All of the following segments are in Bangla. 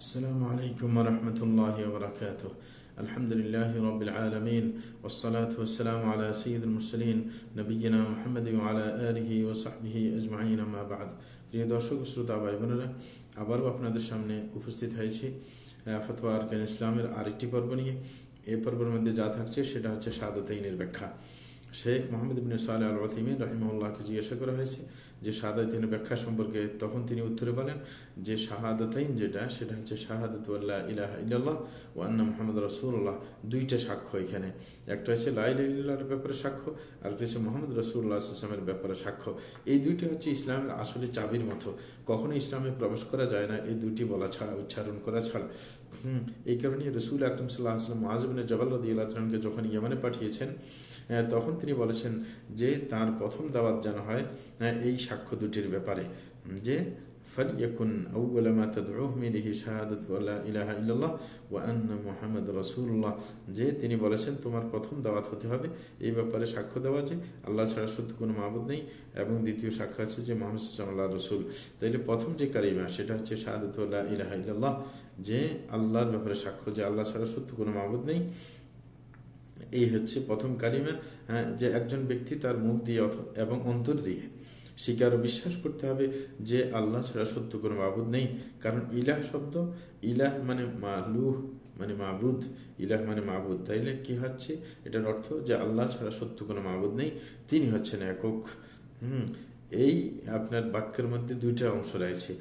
السلام عليكم ورحمة الله وبركاته الحمد لله رب العالمين والصلاة والسلام على سيد المرسلين نبينا محمد وعلى آله وصحبه أجمعين ما بعد প্রিয় দর্শক শ্রোতা ভাই বোনেরা আবারও আপনাদের সামনে উপস্থিত হয়েছি ফতোয়া আরকান ইসলামের আরেকটি পর্ব নিয়ে এই পর্বের মধ্যে যা থাকছে সেটা হচ্ছে সাদতাইনের ব্যাখ্যা শেখ মোহাম্মদ ইবিন সালে আল রহিমিন রহিমউল্লাহকে জিজ্ঞাসা করা হয়েছে যে শাহাদাতিনের ব্যাখ্যা সম্পর্কে তখন তিনি উত্তরে বলেন যে শাহাদাতাইন যেটা, সেটা হচ্ছে শাহাদত আল্লাহ ইলাহ ইল্লাল্লাহ ও আন্না মোহাম্মদ রসুল্লাহ দুইটা সাক্ষ্য এখানে। একটা হচ্ছে লাইলার ব্যাপারে সাক্ষ্য, আর একটা হচ্ছে মোহাম্মদ রসুল্লাহ ইসলামের ব্যাপারে সাক্ষ্য। এই দুইটি হচ্ছে ইসলামের আসলে চাবির মতো। কখনো ইসলামে প্রবেশ করা যায় না, এই দুইটি বলা ছাড়া, উচ্চারণ করা ছাড়া। এই কারণে রসুল আকরম সাল্লাহ আসলাম আজমিনের জবাল রদি আল্লাহকে যখন ইয়েমানে পাঠিয়েছেন তখন তিনি বলেছেন যে তার প্রথম দাওয়াত যেন হয় এই সাক্ষ্য দুটির ব্যাপারে যে فليكن أول ما تدعوهم إليه شهادة لا إله إلا الله وأن محمد رسول الله যে তিনি বলেছেন তোমার প্রথম দাওয়াত হতে হবে এই ব্যাপারে সাক্ষ্য দেওয়া যে আল্লাহ ছাড়া সত্যি কোনো মাহবুদ নেই এবং দ্বিতীয় সাক্ষ্য আছে যে মোহাম্মদ আল্লাহ রসুল তাইলে প্রথম যে কারিমা সেটা হচ্ছে শাহাদত ইলাহা ইল্লাল্লাহ যে আল্লাহর ব্যাপারে সাক্ষ্য যে আল্লাহ ছাড়া সত্যি কোনো মাহবুদ নেই এই হচ্ছে প্রথম কালিমা যে একজন ব্যক্তি তার মুখ দিয়ে এবং অন্তর দিয়ে স্বীকার ও বিশ্বাস করতে হবে যে আল্লাহ ছাড়া সত্য কোনো মাবুদ নেই। কারণ ইলাহ শব্দ, ইলাহ মানে মালুহ মানে মাবুদ, ইলাহ মানে মাবুদ। তাইলে কি হচ্ছে? এটার অর্থ যে আল্লাহ ছাড়া সত্য কোনো মাবুদ নেই, তিনি হচ্ছেন একক। হুম, এই আপনার বাক্যের মধ্যে দুইটা অংশ রয়েছে।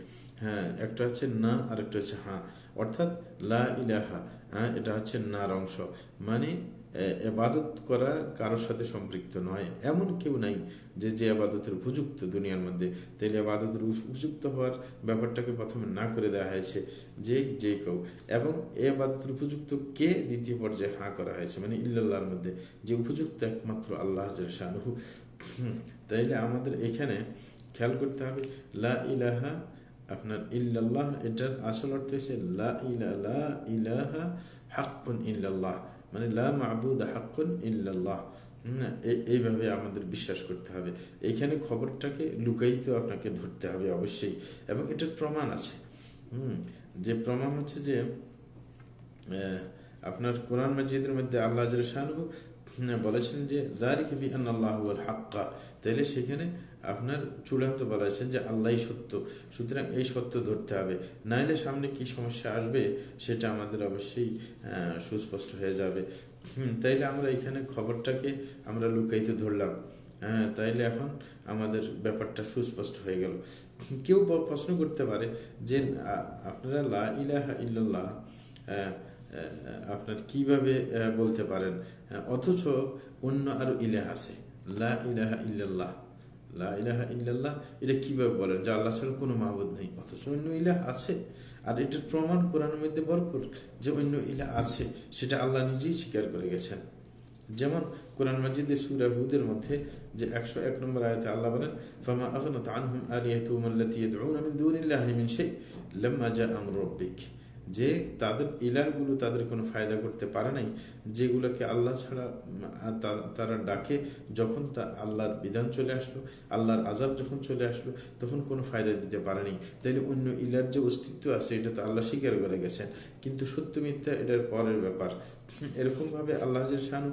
হ্যাঁ একটা হচ্ছে না আর একটা হচ্ছে হ্যাঁ অর্থাৎ লা ইলাহা হ্যাঁ এটা হচ্ছে নার অংশ। মানে এবাদত করা কারোর সাথে সম্পৃক্ত নয়। এমন কেউ নাই যে যে আবাদতের উপযুক্ত দুনিয়ার মধ্যে। তাইলে আবাদতের উপযুক্ত হওয়ার ব্যাপারটাকে প্রথমে না করে দেওয়া হয়েছে যে যে কেউ। এবং এ আবাদতের উপযুক্ত কে দ্বিতীয় পর্যায়ে হাঁ করা হয়েছে? মানে ইল্লাহর মধ্যে যে উপযুক্ত একমাত্র আল্লাহ শাহরুহু তাইলে আমাদের এখানে খেয়াল করতে হবে, লা ইলাহা, আপনার ইল্লাল্লাহ এটার আসল অর্থ হচ্ছে লা ইলা ইলাহা হাক্কুন ইল্লাল্লাহ। মানে লা এইভাবে আমাদের বিশ্বাস করতে হবে। এইখানে খবরটাকে লুকাইতে আপনাকে ধরতে হবে অবশ্যই, এবং এটার প্রমাণ আছে। হুম, যে প্রমাণ হচ্ছে যে আপনার কোরআন মাজিদের মধ্যে আল্লাহ বলেছেন যে দারিক বি আল্লাহ হাক্কা তাইলে সেখানে আপনার চূড়ান্ত বলেছেন যে আল্লাহ সত্য, সুতরাং এই সত্য ধরতে হবে। নাইলে সামনে কি সমস্যা আসবে সেটা আমাদের অবশ্যই সুস্পষ্ট হয়ে যাবে। তাইলে আমরা এখানে খবরটাকে আমরা লুকাইতে ধরলাম। হ্যাঁ তাইলে এখন আমাদের ব্যাপারটা সুস্পষ্ট হয়ে গেল। কেউ প্রশ্ন করতে পারে যে আপনারা লা ইলাহা ইল্লাল্লাহ আপনার কীভাবে বলতে পারেন? অথচ অন্য আরও ইলাহ আছে। লা ইলাহা ইল্লাল্লাহ। লা ইলাহা ইল্লাল্লাহ, এটা কীভাবে বলেন? যে আল্লাহ ছাড়া কোনো মাহবুদ নেই, অথচ অন্য ইলাহ আছে। আর এটার প্রমাণ কোরআনের মধ্যে ভরপুর যে অন্য ইলাহ আছে, সেটা আল্লাহ নিজেই স্বীকার করে গেছেন। যেমন কোরআন মাজিদের সুরা হুদের মধ্যে যে একশো এক নম্বর আয়তে আল্লাহ বলেন, ফামা আগনাত আনহুম আলিয়াতুহুম আল্লাতী ইয়াদউনা মিন দুনিল্লাহি মিন শাই, লাম্মা জা আমরু রাব্বিক। যে তাদের ইলাহগুলো তাদের কোনো ফায়দা করতে পারে নাই, যেগুলোকে আল্লাহ ছাড়া তারা ডাকে যখন তা আল্লাহর বিধান চলে আসলো, আল্লাহর আজাব যখন চলে আসলো, তখন কোনো ফায়দা দিতে পারেনি তাইলে অন্য ইলার যে অস্তিত্ব আছে, এটা তো আল্লাহ স্বীকার করে গেছেন। কিন্তু সত্য মিথ্যা, এটার পরের ব্যাপার। এরকমভাবে আল্লাহ শাহানু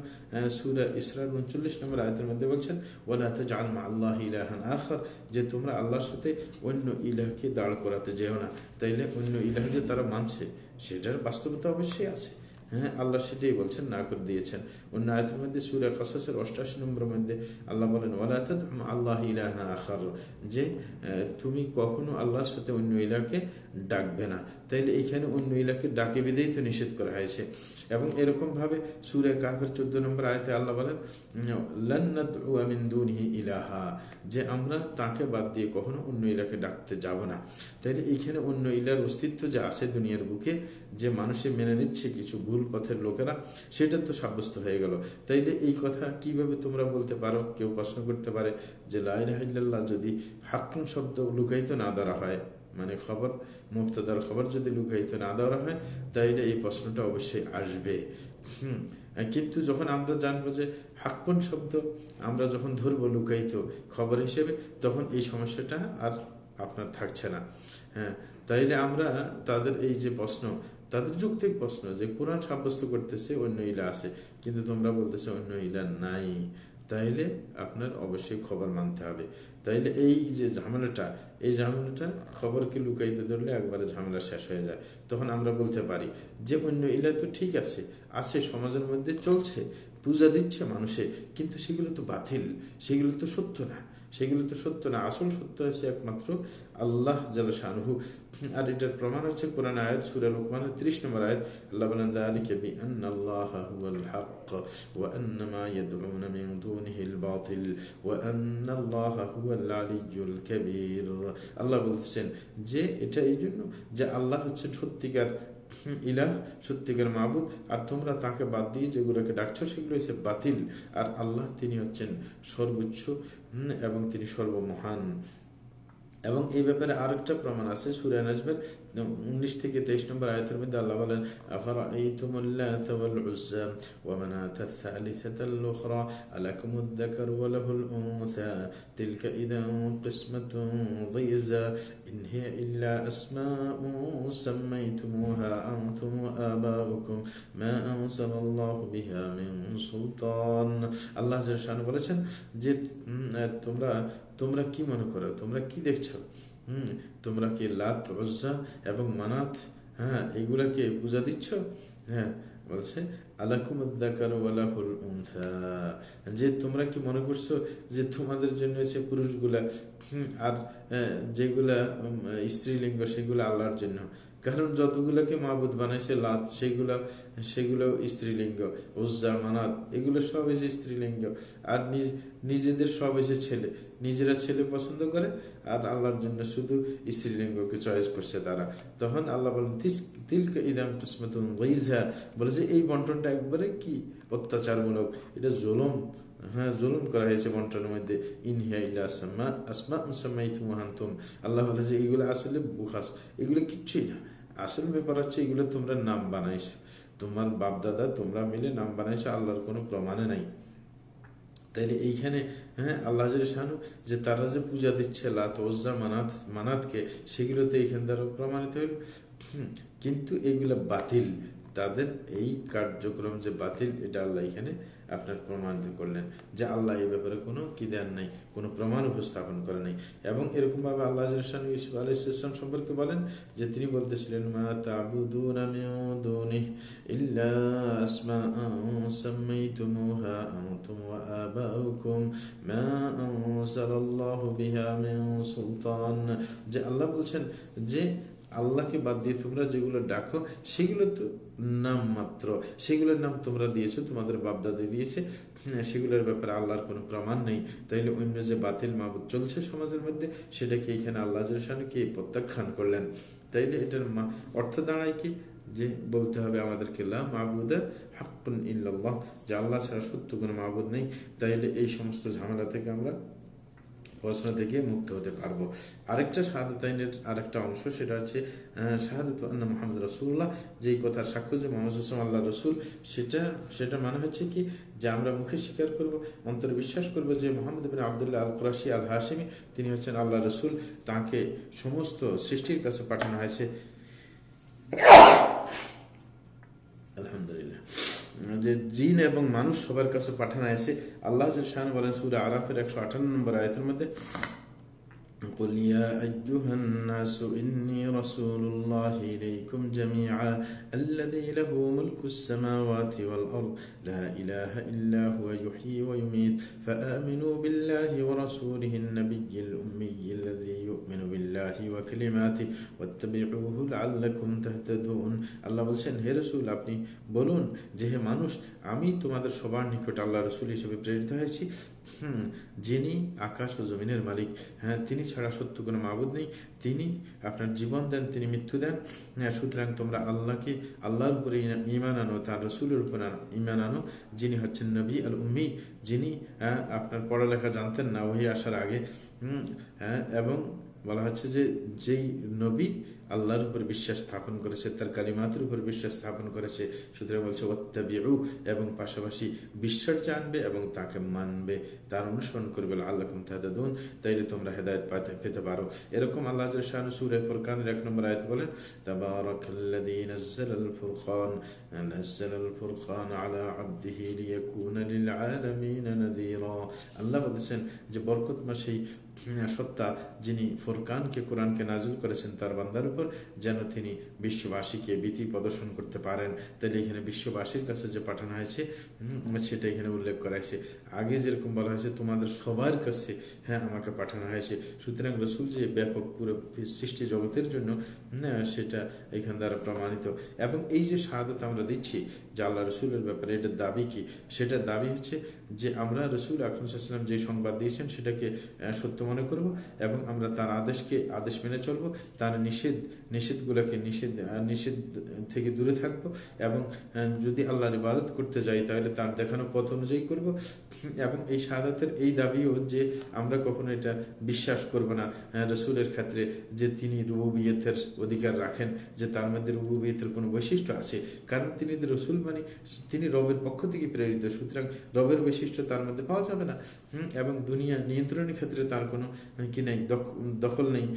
সুরা ইসরার উনচল্লিশ নম্বর আয়তের মধ্যে বলছেন ওলা ওলাতে জানমা আল্লাহ ইলাহান আখর যে তোমরা আল্লাহর সাথে অন্য ইলাহকে দাঁড় করাতে যেও না। তাইলে অন্য ইলাহ যে তারা মানছে সেটার বাস্তবতা অবশ্যই আছে। হ্যাঁ আল্লাহ সেটাই বলছেন, না করে দিয়েছেন। অন্য আয়তের মধ্যে সুরা কাসাসের অষ্টাশি নম্বর মধ্যে আল্লাহ বলেন ওলাত আল্লাহ ইলাহা আখার যে তুমি কখনো আল্লাহর সাথে অন্য ইলাকে ডাকবে না। তাইলে এইখানে অন্য ইলাকে ডাকে বিদেই তো নিষেধ করা হয়েছে। এবং এরকম ভাবে সুরে কাহের চোদ্দ নম্বর আয়তে আল্লাহ বলেন ইলাহা যে, আমরা তাকে বাদ দিয়ে কখনো অন্য ইলাকে ডাকতে যাব না। তাইলে এইখানে অন্য ইলার অস্তিত্ব যে আছে দুনিয়ার বুকে, যে মানুষে মেনে নিচ্ছে কিছু পথের লোকেরা, সেটা তো সাব্যস্ত হয়ে গেল। তাইলে এই কথা কীভাবে তোমরা বলতে পারো? কেউ প্রশ্ন করতে পারে যে লাইলাহ যদি হাক্কুন শব্দ লুকাইতে না ধরা হয় মানে খবর মুক্তদার খবর যদি লুকাইতে না দেওয়া হয়, তাইলে এই প্রশ্নটা অবশ্যই আসবে। হুম কিন্তু যখন আমরা জানব যে হাক্কন শব্দ আমরা যখন ধরবো লুকাইত খবর হিসেবে, তখন এই সমস্যাটা আর আপনার থাকছে না। হ্যাঁ তাইলে আমরা তাদের এই যে প্রশ্ন তাদের যুক্তিক প্রশ্ন যে কোরআন সাব্যস্ত করতেছে, অন্য ইলা আছে। কিন্তু তোমরা বলতেছে অন্য ইলা নাই। তাইলে আপনার অবশ্যই খবর মানতে হবে। তাইলে এই যে ঝামেলাটা, এই ঝামেলাটা খবরকে লুকাইতে ধরলে একবারে ঝামেলা শেষ হয়ে যায়। তখন আমরা বলতে পারি যে অন্য ইলা তো ঠিক আছে আছে সমাজের মধ্যে চলছে, পূজা দিচ্ছে মানুষে, কিন্তু সেগুলো তো বাতিল, সেগুলো তো সত্য না। সেগুলো তো সত্য না, আসল সত্য হচ্ছে একমাত্র আল্লাহ জাল আর এটার প্রমাণ হচ্ছে কোরআন আয়াত, সুরা লোকমানের ত্রিশ নম্বর আয়াত, আল্লাহ বলেন, দালিকে বি হুয়াল হক আন্না মা ইয়াদউন মিন বাতিল হুয়াল কাবীর। আল্লাহ বলছেন যে, এটা এই জন্য যে আল্লাহ হচ্ছে সত্যিকার ইলাহ, সত্যিকার মাহবুদ আর তোমরা তাকে বাদ দিয়ে যেগুলোকে ডাকছ সেগুলো হচ্ছে বাতিল। আর আল্লাহ তিনি হচ্ছেন সর্বোচ্চ এবং তিনি সর্বমহান। এবং এই ব্যাপারে আরেকটা প্রমাণ আছে সুরে নাজমের উনিশ থেকে তেইশ নম্বর আয়তের মধ্যে আল্লাহ বলেন আফার আইতুমুল্লাহ ওয়াল উজ্জা ওয়া মানাত الثالثة الأخرى ألكم الذكر وله الأنثى تلك إذا قسمة ضيزى إن هي إلا أسماء سميتموها أنتم وآباؤكم ما أنزل الله بها من সুলতান। আল্লাহ জাহান বলেছেন যে তোমরা তোমরা কি মনে করো? তোমরা কি দেখছ? হম, তোমরা কি লাত, রজ্জা এবং মানাত হ্যাঁ এগুলাকে পূজা দিচ্ছ? হ্যাঁ বলছে যে, তোমরা কি মনে করছ যে, তোমাদের জন্য হচ্ছে পুরুষগুলা আর যেগুলা স্ত্রীলিঙ্গ, সেগুলো আল্লাহর জন্য কারণ যতগুলোকে মাহবুদ বানাইছে লাত, সেগুলো সেগুলো স্ত্রীলিঙ্গ, উজ্জা, মানাত, এগুলো সব এসে স্ত্রীলিঙ্গ। আর নিজ, নিজেদের সব এসে ছেলে। নিজেরা ছেলে পছন্দ করে, আর আল্লাহর জন্য শুধু স্ত্রীলিঙ্গকে চয়েস করছে তারা। তখন আল্লাহ বলেন তিলকা ইদাম কিসমতুন বলে যে, এই বন্টনটা একবারে কি অত্যাচারমূলক? এটা জুলম। হ্যাঁ জুলুম করা হয়েছে বন্টনের মধ্যে। ইনহিয়া ইলা আসমা আসমা মুসাম্মাইতু মুহান্তুম আল্লাহ বলে যে, এগুলো আসলে বুখাস। এগুলো কিচ্ছুই না। আসল ব্যাপার হচ্ছে এগুলো তোমরা নাম বানাইছো। তোমার বাপ দাদা তোমরা মিলে নাম বানাইছো, আল্লাহর কোনো প্রমাণে নাই। তাইলে এইখানে হ্যাঁ আল্লাহ শাহানু যে তারা যে পূজা দিচ্ছে, লাত, ওজ্জা, মানাত, মানাতকে, সেগুলোতে এইখান দ্বারা প্রমাণিত হইল। কিন্তু এগুলো বাতিল। তাদের এই কার্যক্রম যে বাতিল, এটা আল্লাহ এখানে আপনার প্রমাণিত করলেন যে আল্লাহ এই ব্যাপারে কোনো কি দেন নাই, কোনো প্রমাণ উপস্থাপন করে নাই। এবং এরকমভাবে আল্লাহ ইউসুফ আলাইসালাম সম্পর্কে বলেন যে তিনি বলতেছিলেন, মা তাবুদুনা আবাউকুম মা বিহা সুলতান। যে আল্লাহ বলছেন যে আল্লাহকে বাদ দিয়ে তোমরা যেগুলো ডাকো, সেগুলো তো নাম মাত্র। সেগুলোর নাম তোমরা দিয়েছ, তোমাদের বাপদাদি দিয়েছে। সেগুলোর ব্যাপারে আল্লাহর কোনো প্রমাণ নেই। তাইলে অন্য যে বাতিল মাবুদ চলছে সমাজের মধ্যে, সেটাকে এখানে আল্লাহ কে প্রত্যাখ্যান করলেন? তাইলে এটার অর্থ দাঁড়ায় কি? যে বলতে হবে আমাদেরকে, লা মাহবুদা হাক্কুন ইল্লাল্লাহ। যে আল্লাহ ছাড়া সত্য কোনো মাহবুদ নেই। তাইলে এই সমস্ত ঝামেলা থেকে আমরা প্রশ্ন থেকে মুক্ত হতে পারব। আরেকটা শাহাদত আরেকটা অংশ, সেটা হচ্ছে শাহাদত মোহাম্মদ রসুল্লাহ যেই কথার সাক্ষ্য যে মোহাম্মদ হোসেন আল্লাহ রসুল, সেটা সেটা মানে হচ্ছে কি, যে আমরা মুখে স্বীকার করব, অন্তরে বিশ্বাস করব যে মোহাম্মদ বিন আবদুল্লাহ আল কুরাশি আল হাসিমি তিনি হচ্ছেন আল্লাহ রসুল। তাকে সমস্ত সৃষ্টির কাছে পাঠানো হয়েছে। যে জিন এবং মানুষ সবার কাছে পাঠানো আছে আল্লাহ শাহ বলেন, সুরে আরাফের একশো আঠান্ন নম্বর আয়তের মধ্যে قل يا أيها الناس إني رسول الله إليكم جميعا الذي له ملك السماوات والأرض لا إله إلا هو يحيي ويميت فآمنوا بالله ورسوله النبي الأمي الذي يؤمن بالله وكلماته واتبعوه لعلكم تهتدون আল্লাহ বলছেন হে রসুল আপনি বলুন যে হে মানুষ আমি তোমাদের সবার নিকট আল্লাহ রসুল হিসেবে প্রেরিত হয়েছি হুম, যিনি আকাশ ও জমিনের মালিক। হ্যাঁ তিনি ছাড়া সত্য কোনো মাবুদ নেই। তিনি আপনার জীবন দেন, তিনি মৃত্যু দেন। হ্যাঁ সুতরাং তোমরা আল্লাহকে, আল্লাহর উপরে ইমান আনো, তার রসুলের উপর ইমান আনো, যিনি হচ্ছেন নবী আল উম্মি, যিনি হ্যাঁ আপনার পড়ালেখা জানতেন না ওই আসার আগে। হ্যাঁ এবং বলা হচ্ছে যে, যেই নবী আল্লাহর উপর বিশ্বাস স্থাপন করেছে, তার কালিমাতের উপর বিশ্বাস স্থাপন করেছে। সুতরাং বলছে অত্যাবিউ এবং পাশাপাশি বিশ্বাস জানবে এবং তাকে মানবে। তার অনুসরণ করবে আল্লাহ তাহাদুন তাইলে তোমরা হেদায়ত পাতে, পেতে পারো। এরকম আল্লাহ শাহানু সুরে ফুরকানের এক নম্বর আয়ত বলেন আল্লাহ বলেছেন যে বরকত মাসেই সত্তা যিনি ফোরকানকে, কোরআনকে নাজিল করেছেন, তার বান্দার উপর যেন তিনি বিশ্ববাসীকে ভীতি প্রদর্শন করতে পারেন। তাহলে এখানে বিশ্ববাসীর কাছে যে পাঠানো হয়েছে সেটা এখানে উল্লেখ করা হয়েছে। আগে যেরকম বলা হয়েছে, তোমাদের সবার কাছে হ্যাঁ আমাকে পাঠানো হয়েছে। সুতরাং রসুল যে ব্যাপক পুরো সৃষ্টি জগতের জন্য সেটা এখান দ্বারা প্রমাণিত। এবং এই যে শাহাদত আমরা দিচ্ছি যে আল্লাহ রসুলের ব্যাপারে, এটার দাবি কি? সেটার দাবি হচ্ছে যে আমরা রসুল আকরমসাল্লাম যে সংবাদ দিয়েছেন সেটাকে সত্য মনে করব এবং আমরা তার আদেশকে, আদেশ মেনে চলব, তার নিষেধ, নিষেধগুলোকে নিষেধ নিষেধ থেকে দূরে থাকব এবং যদি আল্লাহর ইবাদত করতে যাই তাহলে তার দেখানো পথ অনুযায়ী করব। এবং এই সাদাতের এই দাবিও যে আমরা কখনো এটা বিশ্বাস করব না রসুলের ক্ষেত্রে যে তিনি রুবিয়তের অধিকার রাখেন, যে তার মধ্যে রুবিয়তের কোনো বৈশিষ্ট্য আছে। কারণ তিনি রসুল মানে তিনি রবের পক্ষ থেকে প্রেরিত, সুতরাং রবের তার মধ্যে পাওয়া যাবে না। এবং দুনিয়া নিয়ন্ত্রণের ক্ষেত্রে তার কোনো কি নেই দখল নেই।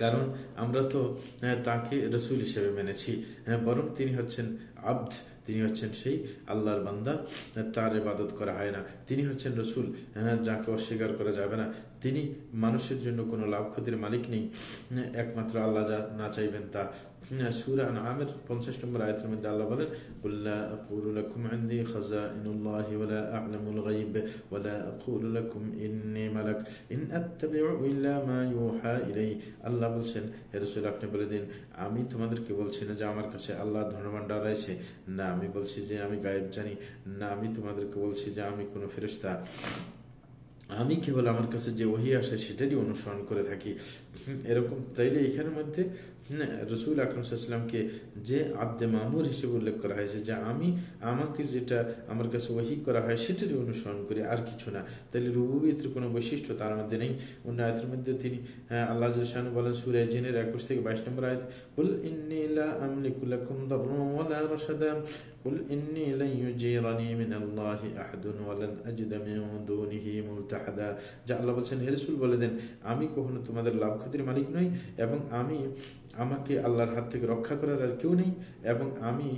কারণ আমরা তো তাকে রসুল হিসেবে মেনেছি। বরং তিনি হচ্ছেন আব্দ, তিনি হচ্ছেন সেই আল্লাহর বান্দা, তার ইবাদত করা হয় না। তিনি হচ্ছেন রসুল যাকে অস্বীকার করা যাবে না। তিনি মানুষের জন্য কোনো লাভ ক্ষতির মালিক নেই। একমাত্র আল্লাহ যা না চাইবেন তা। সুরা আমের পঞ্চাশ নম্বর আয়তের মধ্যে আল্লাহ বলেন আকুলু লাকুম আনদি খাজাইনুল্লাহি ওয়ালা আ'লামুল গায়ব ওয়ালা আকুলু লাকুম ইন্নী মালাক। ইন আত্তাবিউ ইল্লা মা ইউহা ইলাই আল্লাহ বলছেন, হে রাসূল, আপনি বলে দিন, আমি তোমাদেরকে বলছি না যে আমার কাছে আল্লাহর ধনভাণ্ডার রয়েছে। না, আমি বলছি যে আমি গায়েব জানি। না, আমি তোমাদেরকে বলছি যে আমি কোনো ফেরেশতা। আমি কেবল আমার কাছে যে ওহি আসে সেটারই অনুসরণ করে থাকি। এরকম তাইলে এখানের মধ্যে রসুল আকরমসাল্লামকে যে আব্দে মামুর হিসেবে উল্লেখ করা হয়েছে যে আমি আমাকে যেটা আমার কাছে ওহি করা হয় সেটারই অনুসরণ করি আর কিছু না তাহলে রুবুবিয়তের কোনো বৈশিষ্ট্য তার মধ্যে নেই অন্য আয়তের মধ্যে তিনি আল্লাহ জাহানু বলেন সুরে জিনের একুশ থেকে বাইশ নম্বর আয়ত কুল ইন্নিলা আমলিকুলাকুম দাররুন ওয়ালা রাশাদা قل إني لن يجيرني من الله أحد ولن أجد من دونه ملتحدا যা আল্লাহ বলছেন হে রাসূল বলে দেন আমি কখনো তোমাদের লাভ ক্ষতির মালিক নই এবং আমি আমাকে আল্লাহর হাত থেকে রক্ষা করার আর কেউ নেই এবং আমি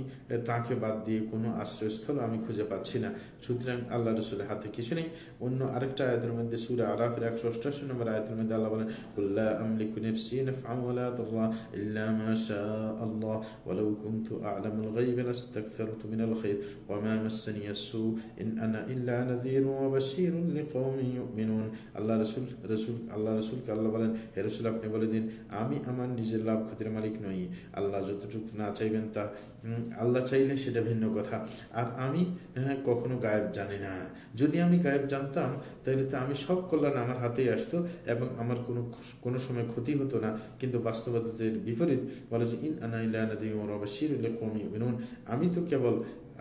তাকে বাদ দিয়ে কোনো আশ্রয়স্থল আমি খুঁজে পাচ্ছি না। সুতরাং আল্লাহ রসুলের হাতে কিছু নেই। অন্য আরেকটা আয়তের মধ্যে সুরে আরাফের একশো অষ্টাশি নম্বর আয়তের মধ্যে আল্লাহ বলেন উল্লাহ আমলিকু নাফসি নাফআন ওয়ালা দাররা ইল্লা মা শাআ আল্লাহ ওয়ালাউ কুনতু আ'লামুল গায়ব লাস্তাকথারতু মিনাল খায়র ওয়া মা মাসসানি আসসু ইন আনা ইল্লা নাযীরুন ওয়া বাশীরুন লিকওমিন ইউমিনুন। আল্লাহ রাসূল রাসূল, আল্লাহ রাসূলকে আল্লাহ বলেন, হে রাসূল, আপনি বলে দিন, আমি আমার নিজের লাভ ক্ষতির মালিক নই। আল্লাহ যতটুকু না চাইবেন তা আল্লাহ চাইলে সেটা ভিন্ন কথা। আর আমি হ্যাঁ কখনো গায়েব জানি না। যদি আমি গায়েব জানতাম, তাহলে তো আমি সব কল্যাণ আমার হাতেই আসতো এবং আমার কোনো কোনো সময় ক্ষতি হতো না। কিন্তু বাস্তবতার বিপরীত বলে যে, ইন আনাইলানদী বিনুন আমি তো কেবল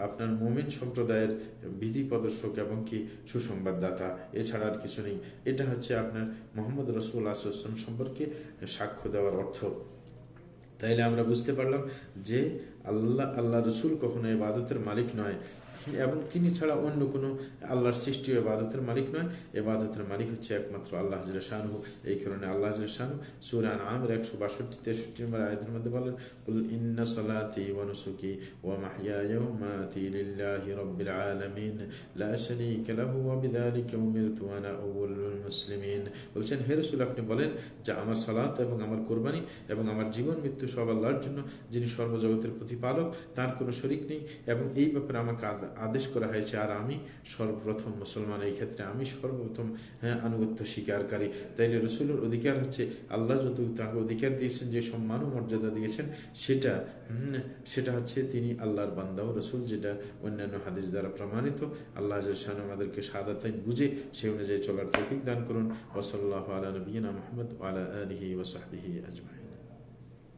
আপনার মোমেন সম্প্রদায়ের বিধি প্রদর্শক এবং কি সুসংবাদদাতা। এছাড়া আর কিছু নেই। এটা হচ্ছে আপনার মোহাম্মদ রসুল আসলাম সম্পর্কে সাক্ষ্য দেওয়ার অর্থ। তাইলে আমরা বুঝতে পারলাম যে আল্লাহ আল্লাহ রসুল কখনো এবাদতের মালিক নয়। এবং তিনি ছাড়া অন্য কোনো আল্লাহর সৃষ্টি এবাদতের মালিক নয়। এবাদতের মালিক হচ্ছে একমাত্র আল্লাহ শাহু। এই কারণে আল্লাহ শাহু সুরান আমের একশো বাষট্টি, তেষট্টি নম্বর আয়তের মধ্যে বলেন, কুল ইন্না সালাতি ওয়া নুসুকি ওয়া মাহইয়ায়া ওয়া মামাতি লিল্লাহি রাব্বিল আলামিন। লা শারীকা লাহু ওয়া বিযালিকা উমিরতু আনা আউয়ালুল মুসলিমিন। বলছেন, হে রাসূল, আপনি বলেন যে আমার সালাত এবং আমার কুরবানি এবং আমার জীবন, মৃত্যু সব আল্লাহর জন্য, যিনি সর্বজগতের প্রতিপালক, তার কোনো শরিক নেই এবং এই ব্যাপারে আমাকে আদেশ করা হয়েছে, আর আমি সর্বপ্রথম মুসলমান, এই ক্ষেত্রে আমি সর্বপ্রথম হ্যাঁ আনুগত্য স্বীকারকারী। তাইলে রসুলের অধিকার হচ্ছে, আল্লাহ যত তাকে অধিকার দিয়েছেন, যে সম্মান ও মর্যাদা দিয়েছেন, সেটা সেটা হচ্ছে তিনি আল্লাহর বান্দা ও রসুল, যেটা অন্যান্য হাদিস দ্বারা প্রমাণিত। আল্লাহ শাহ আমাদেরকে সাদাতাই বুঝে, সে অনুযায়ী চলার তৌফিক দান করুন। ওসল্লাহ আলা নবীনা মোহাম্মদ আলা আলহি ওসাহি আজমাই